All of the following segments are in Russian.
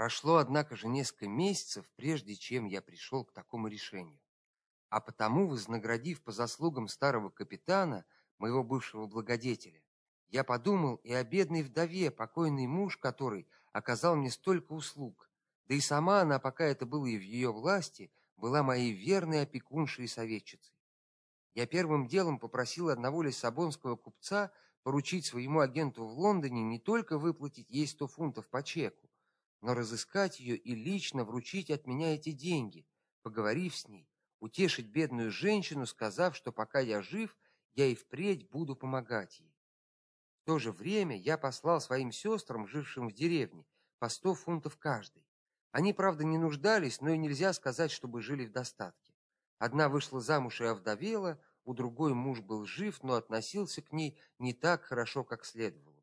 Прошло, однако же, несколько месяцев, прежде чем я пришел к такому решению. А потому, вознаградив по заслугам старого капитана, моего бывшего благодетеля, я подумал и о бедной вдове, покойный муж которой оказал мне столько услуг, да и сама она, пока это было и в ее власти, была моей верной опекуншей и советчицей. Я первым делом попросил одного лиссабонского купца поручить своему агенту в Лондоне не только выплатить ей сто фунтов по чеку, но разыскать ее и лично вручить от меня эти деньги, поговорив с ней, утешить бедную женщину, сказав, что пока я жив, я и впредь буду помогать ей. В то же время я послал своим сестрам, жившим в деревне, по сто фунтов каждой. Они, правда, не нуждались, но и нельзя сказать, чтобы жили в достатке. Одна вышла замуж и овдовела, у другой муж был жив, но относился к ней не так хорошо, как следовало бы.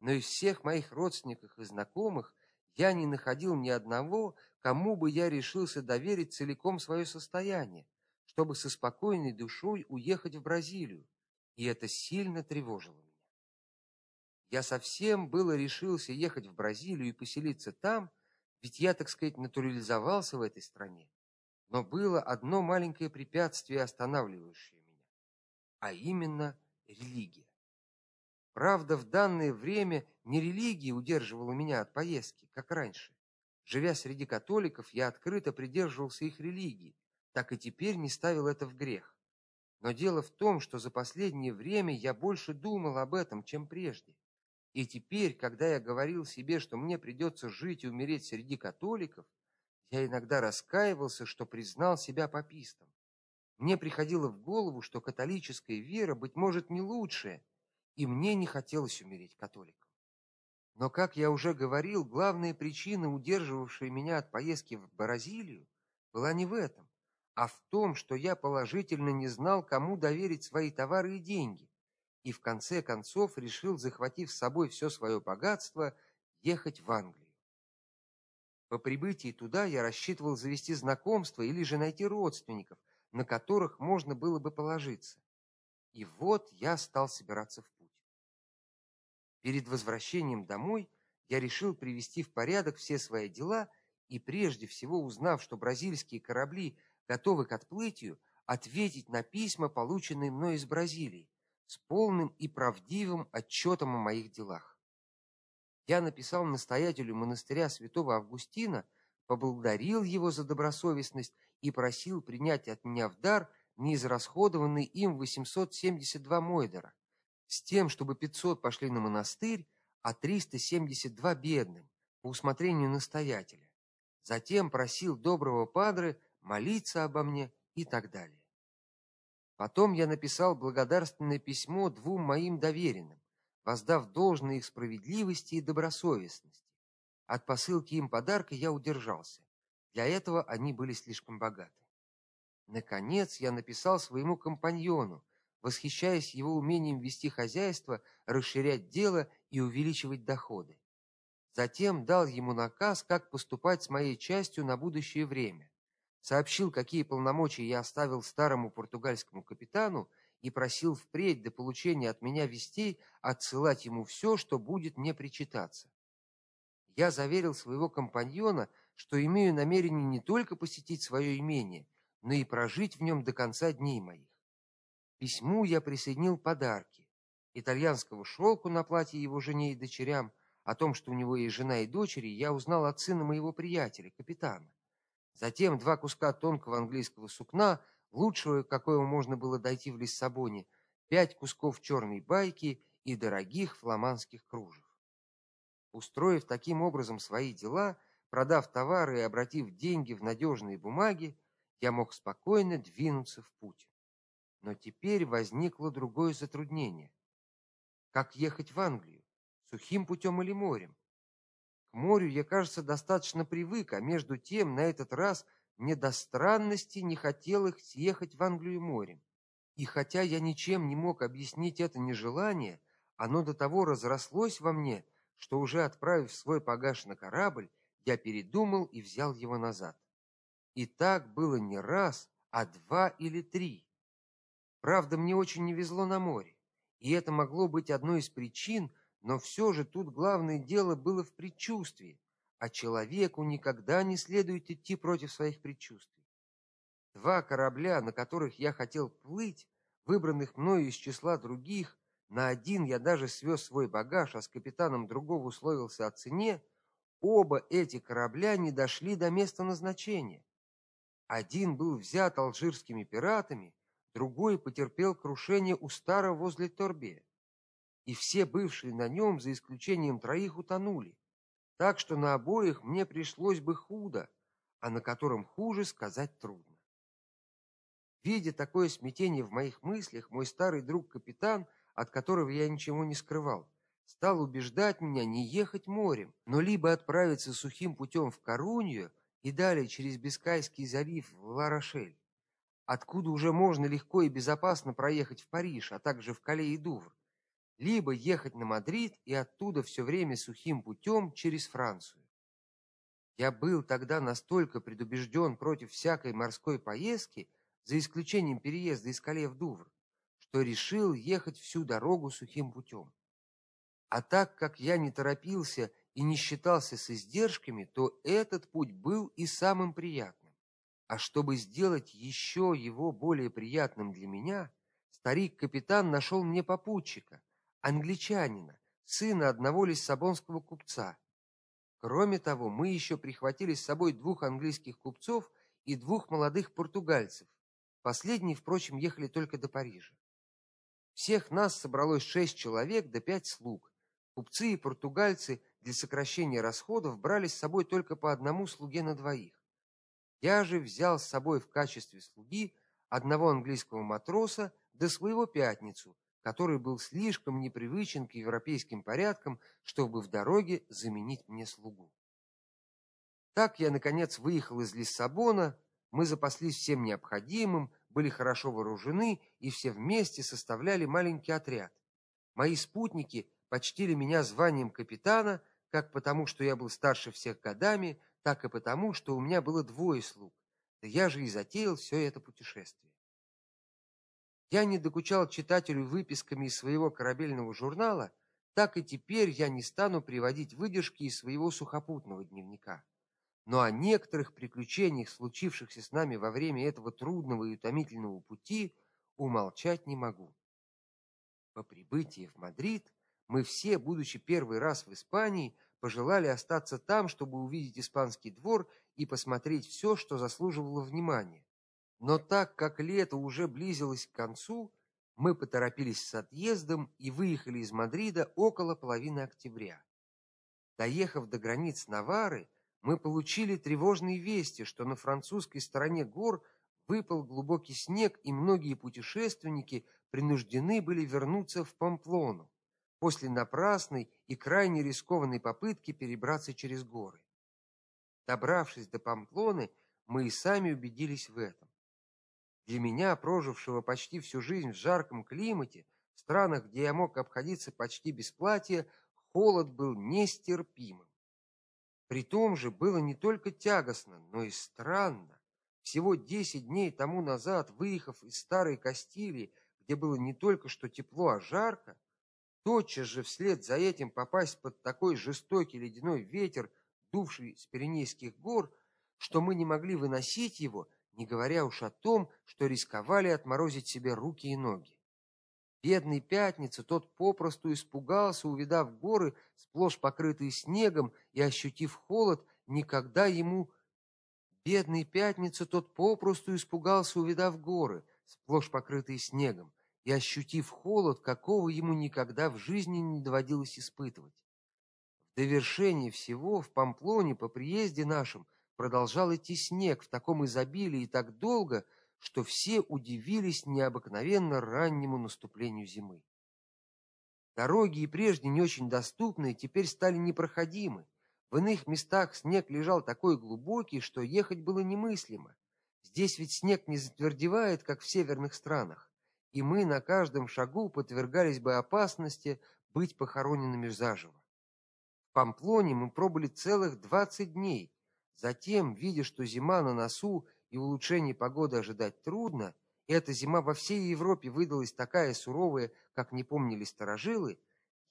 Но из всех моих родственников и знакомых я не находил ни одного, кому бы я решился доверить целиком свое состояние, чтобы со спокойной душой уехать в Бразилию, и это сильно тревожило меня. Я совсем было решился ехать в Бразилию и поселиться там, ведь я, так сказать, натурализовался в этой стране. Но было одно маленькое препятствие, останавливающее меня, а именно религия. Правда, в данное время не религия удерживала меня от поездки, как раньше. Живя среди католиков, я открыто придерживался их религии, так и теперь не ставил это в грех. Но дело в том, что за последнее время я больше думал об этом, чем прежде. И теперь, когда я говорил себе, что мне придется жить и умереть среди католиков, я иногда раскаивался, что признал себя папистом. Мне приходило в голову, что католическая вера быть может не лучшая, и мне не хотелось умереть католиком. Но, как я уже говорил, главная причина, удерживавшая меня от поездки в Бразилию, была не в этом, а в том, что я положительно не знал, кому доверить свои товары и деньги, и в конце концов решил, захватив с собой все свое богатство, ехать в Англию. По прибытии туда я рассчитывал завести знакомства или же найти родственников, на которых можно было бы положиться. И вот я стал собираться в. Перед возвращением домой я решил привести в порядок все свои дела и прежде всего, узнав, что бразильские корабли готовы к отплытию, ответить на письма, полученные мной из Бразилии, с полным и правдивым отчетом о моих делах. Я написал настоятелю монастыря Святого Августина, поблагодарил его за добросовестность и просил принять от меня в дар неизрасходованный им 872 мойдера с тем, чтобы 500 пошли на монастырь, а 372 бедным по усмотрению настоятеля. Затем просил доброго падре молиться обо мне и так далее. Потом я написал благодарственное письмо двум моим доверенным, воздав должное их справедливости и добросовестности. От посылки им подарка я удержался. Для этого они были слишком богаты. Наконец я написал своему компаньону, восхищаясь его умением вести хозяйство, расширять дело и увеличивать доходы. Затем дал ему наказ, как поступать с моей частью на будущее время. Сообщил, какие полномочия я оставил старому португальскому капитану и просил впредь до получения от меня вестей отсылать ему все, что будет мне причитаться. Я заверил своего компаньона, что имею намерение не только посетить свое имение, но и прожить в нем до конца дней моих письму я присоединил подарки: итальянского шелку на платье его жене и дочерям, о том, что у него есть жена и дочери, я узнал от сына моего приятеля, капитана. Затем два куска тонкого английского сукна, лучшего, какого можно было дойти в Лиссабоне, пять кусков черной байки и дорогих фламандских кружев. Устроив таким образом свои дела, продав товары и обратив деньги в надежные бумаги, я мог спокойно двинуться в путь. Но теперь возникло другое затруднение. Как ехать в Англию? Сухим путем или морем? К морю я, кажется, достаточно привык, а между тем на этот раз мне до странности не хотелось ехать в Англию морем. И хотя я ничем не мог объяснить это нежелание, оно до того разрослось во мне, что уже отправив свой багаж на корабль, я передумал и взял его назад. И так было не раз, а два или три. Правда, мне очень не везло на море, и это могло быть одной из причин, но все же тут главное дело было в предчувствии, а человеку никогда не следует идти против своих предчувствий. Два корабля, на которых я хотел плыть, выбранных мною из числа других, на один я даже свез свой багаж, а с капитаном другого условился о цене, оба эти корабля не дошли до места назначения. Один был взят алжирскими пиратами, другой потерпел крушение у Стара возле Торбе. И все бывшие на нем, за исключением троих, утонули. Так что на обоих мне пришлось бы худо, а на котором хуже сказать трудно. Видя такое смятение в моих мыслях, мой старый друг капитан, от которого я ничего не скрывал, стал убеждать меня не ехать морем, но либо отправиться сухим путем в Корунью и далее через Бискайский залив в Ла-Рошель, откуда уже можно легко и безопасно проехать в Париж, а также в Кале и Дувр, либо ехать на Мадрид и оттуда все время сухим путем через Францию. Я был тогда настолько предубежден против всякой морской поездки, за исключением переезда из Кале в Дувр, что решил ехать всю дорогу сухим путем. А так как я не торопился и не считался с издержками, то этот путь был и самым приятным. А чтобы сделать еще его более приятным для меня, старик-капитан нашел мне попутчика, англичанина, сына одного лиссабонского купца. Кроме того, мы еще прихватили с собой двух английских купцов и двух молодых португальцев, Последние, впрочем, ехали только до Парижа. Всех нас собралось шесть человек да пять слуг. Купцы и португальцы для сокращения расходов брали с собой только по одному слуге на двоих. Я же взял с собой в качестве слуги одного английского матроса да своего пятницу, который был слишком непривычен к европейским порядкам, чтобы в дороге заменить мне слугу. Так я наконец выехал из Лиссабона мы запаслись всем необходимым, были хорошо вооружены и все вместе составляли маленький отряд. Мои спутники почтили меня званием капитана, как потому, что я был старше всех годами, так и потому, что у меня было двое слуг. Да я же и затеял все это путешествие. Я не докучал читателю выписками из своего корабельного журнала, так и теперь я не стану приводить выдержки из своего сухопутного дневника но о некоторых приключениях, случившихся с нами во время этого трудного и утомительного пути, умолчать не могу. По прибытии в Мадрид мы все, будучи первый раз в Испании, пожелали остаться там, чтобы увидеть испанский двор и посмотреть все, что заслуживало внимания. Но так как лето уже близилось к концу, мы поторопились с отъездом и выехали из Мадрида около половины октября. Доехав до границ Наварры, мы получили тревожные вести, что на французской стороне гор выпал глубокий снег, и многие путешественники принуждены были вернуться в Памплону после напрасной и крайне рискованной попытки перебраться через горы. Добравшись до Памплоны, мы и сами убедились в этом. Для меня, прожившего почти всю жизнь в жарком климате, в странах, где я мог обходиться почти без платья, холод был нестерпимым. При том же было не только тягостно, но и странно. Всего десять дней тому назад, выехав из старой Кастилии, где было не только что тепло, а жарко, тотчас же вслед за этим попасть под такой жестокий ледяной ветер, дувший с Пиренейских гор, что мы не могли выносить его, не говоря уж о том, что рисковали отморозить себе руки и ноги. Бедный Пятница, тот попросту испугался, увидав горы, сплошь покрытые снегом, и ощутив холод, никогда ему Бедный Пятница, тот попросту испугался, увидав горы, сплошь покрытые снегом, и ощутив холод, какого ему никогда в жизни не доводилось испытывать. В довершение всего в Памплоне по приезде нашим продолжал идти снег в таком изобилии и так долго, что все удивились необыкновенно раннему наступлению зимы. Дороги и прежде не очень доступные теперь стали непроходимы. В иных местах снег лежал такой глубокий, что ехать было немыслимо. Здесь ведь снег не затвердевает, как в северных странах, и мы на каждом шагу подвергались бы опасности быть похороненными заживо. В Памплоне мы пробыли целых двадцать дней. Затем, видя, что зима на носу и улучшения погоды ожидать трудно, эта зима во всей Европе выдалась такая суровая, как не помнили старожилы,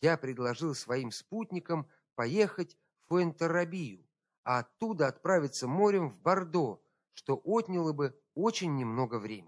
я предложил своим спутникам поехать в Фуэнтеррабию, а оттуда отправиться морем в Бордо, что отняло бы очень немного времени.